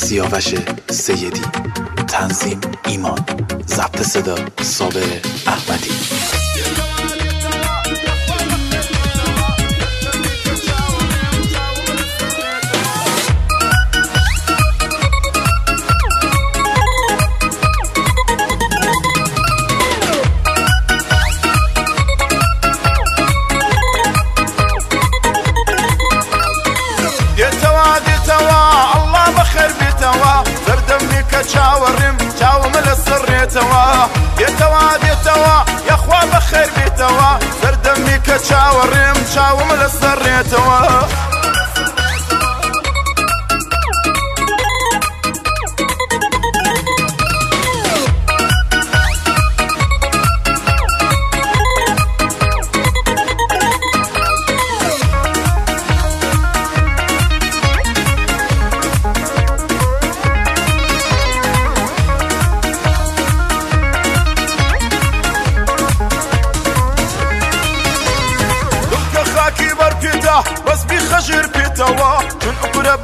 سیاوش سیدی تنظیم ایمان ضبط صدا صابر احمدی بێتەوە بێتەوە بێتەوە یەخوا بە خێر بێتەوە سەردەمی کە چاوەڕێم چاوم لەسەر ڕێتەوە.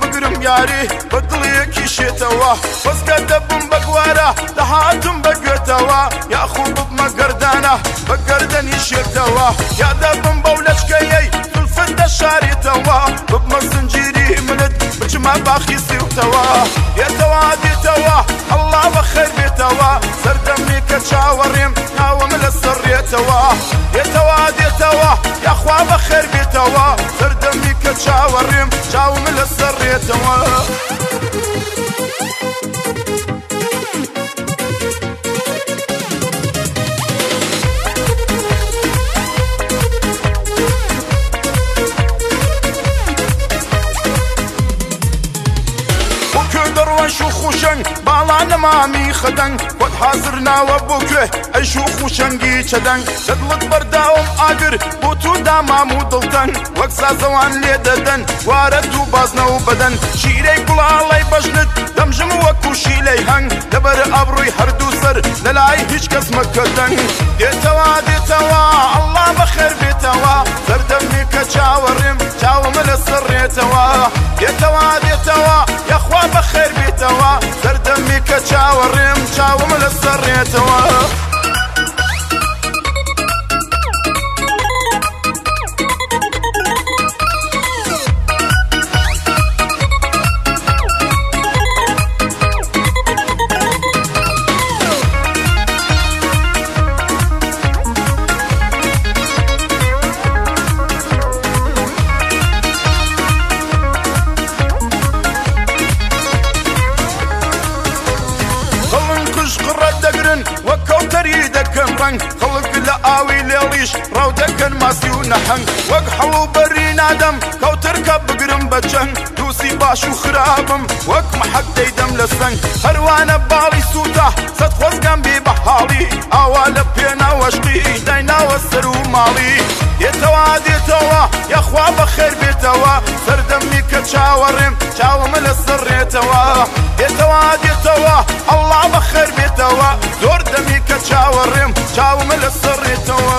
بگرم یاری بە دڵیەکی شێتەوە بەسکە دەبم بەگوارە لە هاتم بەگوێتەوە یاخو ببمە گردانە بە گردنی شێتەوە یا دەبم بەو لەچکەیەی دڵفن دە شارێتەوە ببمە سنجیری منت بچمە باخی سیوتەوە یێتەوە دێتەوە هەڵا بە خەر بێتەوە سەردەمێ کە چاوەڕێم ناوەمە لە سڕێتەوە دێتەوە دێتەوە یاخوا بە خەر بێتەوە سەردەمی چاوم لەسەر ڕێتەوە. خوشنگ باڵانە مامی خەدەنگ خۆت حاضر ناوە بۆ کوێ ئەش و خوشنگی چەدەنگ چەدڵت بەرداوم ئاگر بۆ تو دامام و دڵتەن وەک سازەوان لێ دەدەن وارە دوو بازنەوە بەدەن شیرەی گوڵاڵی بەژنت دەمژم وەکو شیلەی هەنگ لەبەر ئابڕووی هەردوو سەر لەلای هیچ کەس مەکەدەنگ دێتەوە دێتەوە ئەڵا بەخێر بێتەوە سەردەمی کە چاوەڕێم چاوەمە لە سڕێتەوە دێتەوە بێتەوە دەکەن وە کەوتەری دەکەم ڕنگ خەڵک لە ئاوی لێڵیش ڕاو دەکەن ماسی و نەحەنگ وەک هەڵو بەری نادەم کەوتەرکە بگرم بەچەند دووسی باش و خراپم وەک محەک دەیدەم لە سنگ هەروانە باڵی سووتا سەد خۆزگەم بێ بەحاڵی ئاوا لە پێناوەشتی دایناوە سەر و ماڵی دێتەوە دێتەوە یەخوا بە خێر بێتەوە سەردەمی کە چاوەڕێم چاوەمە لە سڕێتەوە دێتەوە دێتەوە ئەڵام دەمێنێتەوە زۆر دەمی کە چاوەڕێم چاومە لە سڕێتەوە.